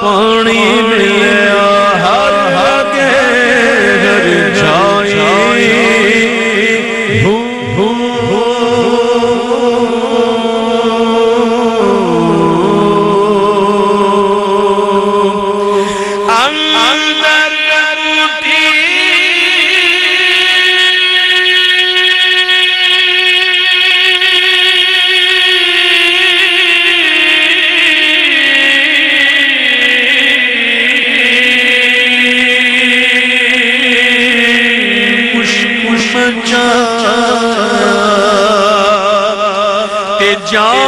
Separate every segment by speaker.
Speaker 1: پانی ملیا ہر ہگے ہر جائی ہو ہو اندر جا بھولتے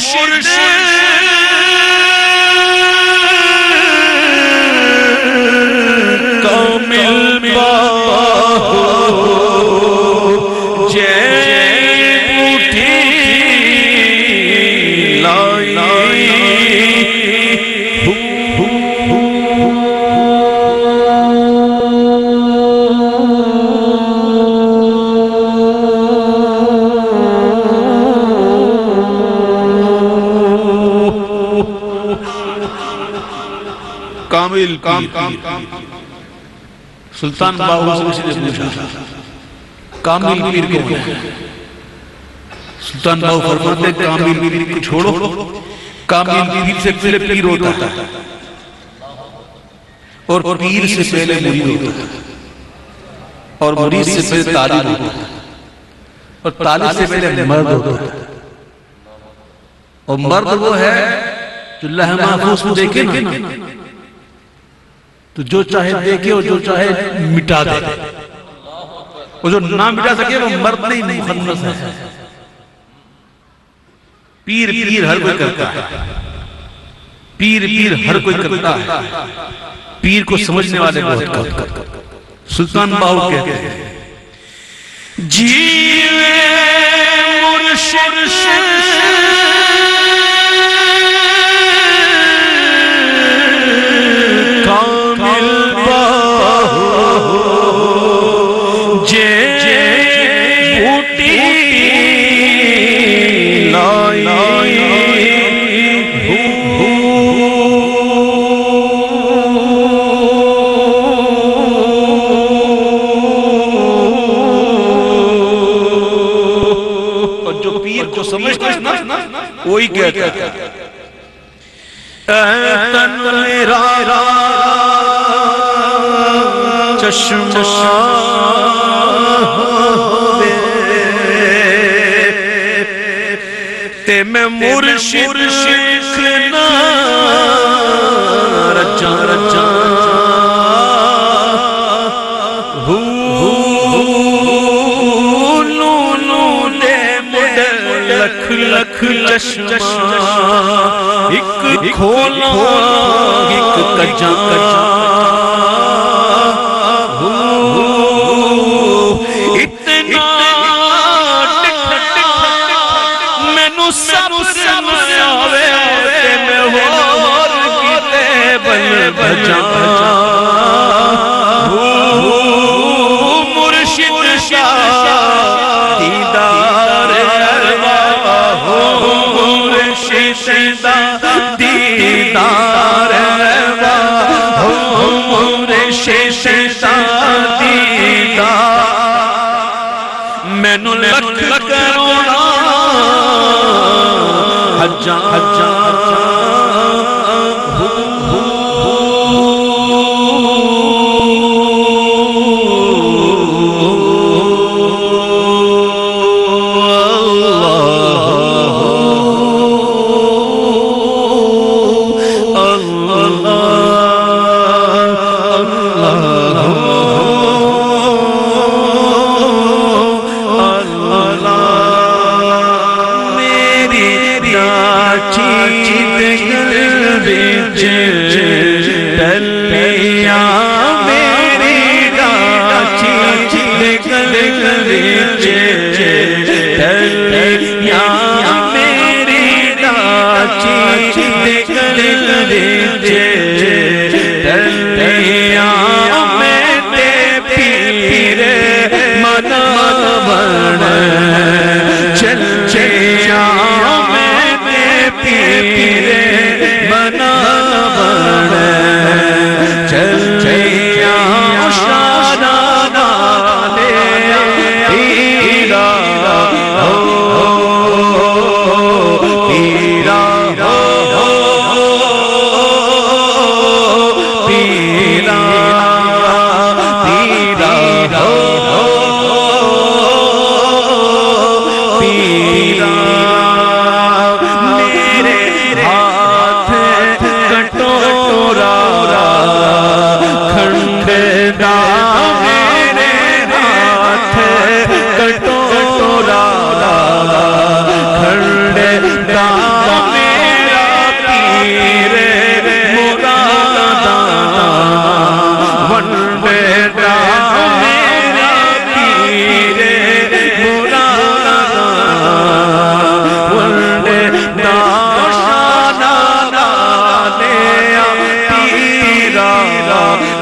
Speaker 1: مرشد کامل کام کام کام سلطان باہو سے کسی نے پوچھا کامل پیر کون ہے؟ سلطان باہو فرماتے کامل پیر کو چھوڑو۔ کامل پیر سے پہلے پیر ہوتا ہے اور پیر سے پہلے مرید ہوتا ہے اور مرید سے پہلے طالب ہوتا ہے اور طالب سے پہلے مرد ہوتا ہے اور مرد وہ ہے جو لہ محفوظ کو دیکھے نا۔ تو جو چاہے دیکھے اور جو چاہے مٹا دے۔ وہ جو نہ مٹا سکے وہ مرد نہیں مخنص ہے۔ پیر پیر ہر کوئی کرتا ہے۔ پیر پیر ہر کوئی کرتا ہے۔ پیر کو سمجھنے والے بہت کرتا سلطان باہو کہتے ہیں۔ جیوے مرشد وہی کہتا ہے۔ اے تن میرا چشمہ تے میں مرشد شیخنا رچا رچا لکھ چشمہ ایک کھولا ایک کجا اتنا مینو سب سمجھ آوے تے میں ہور کیتے بل مینو لکھ لکھ رونا حجاں حجاں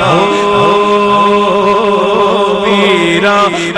Speaker 1: ہو میرا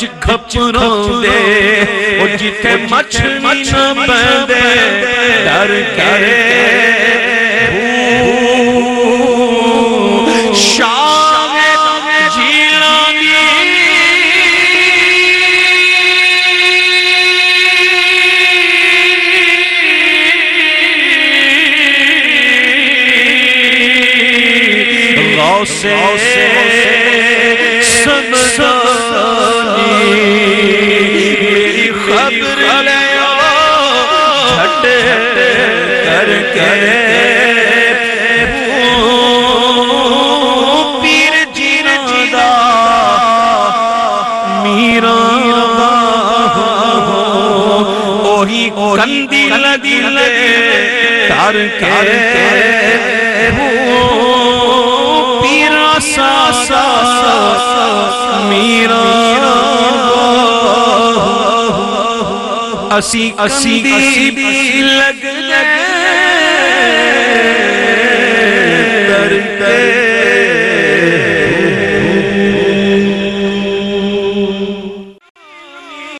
Speaker 1: وچ گھپروں دے او جتے مچھ مچھ پندے ڈر کے سے سن میری خبر لے کر کے اسی اسی اسی لگ